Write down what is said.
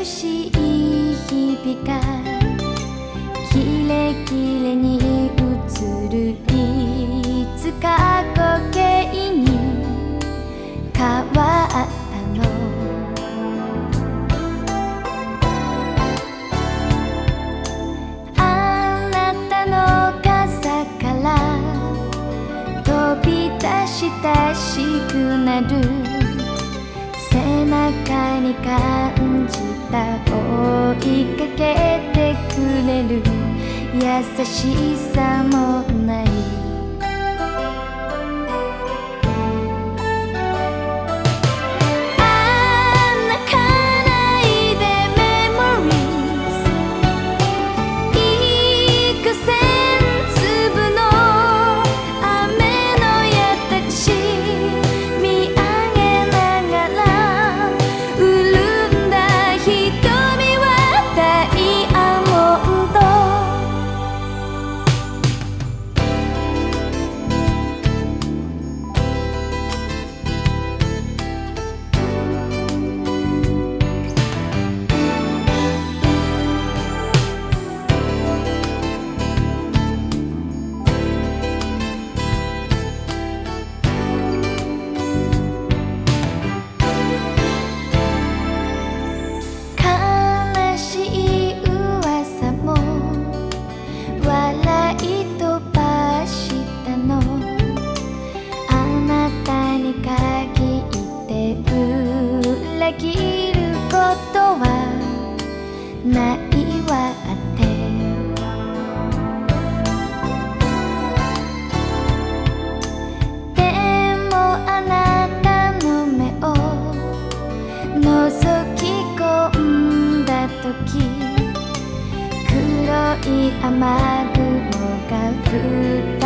美しい日々がキレキレに映るいつか時計に変わったの。あなたの傘から飛び出したしくなる背中に感じ優しさもない裏切ることはないわって。でもあなたの目を覗き込んだ時黒い雨雲が二人の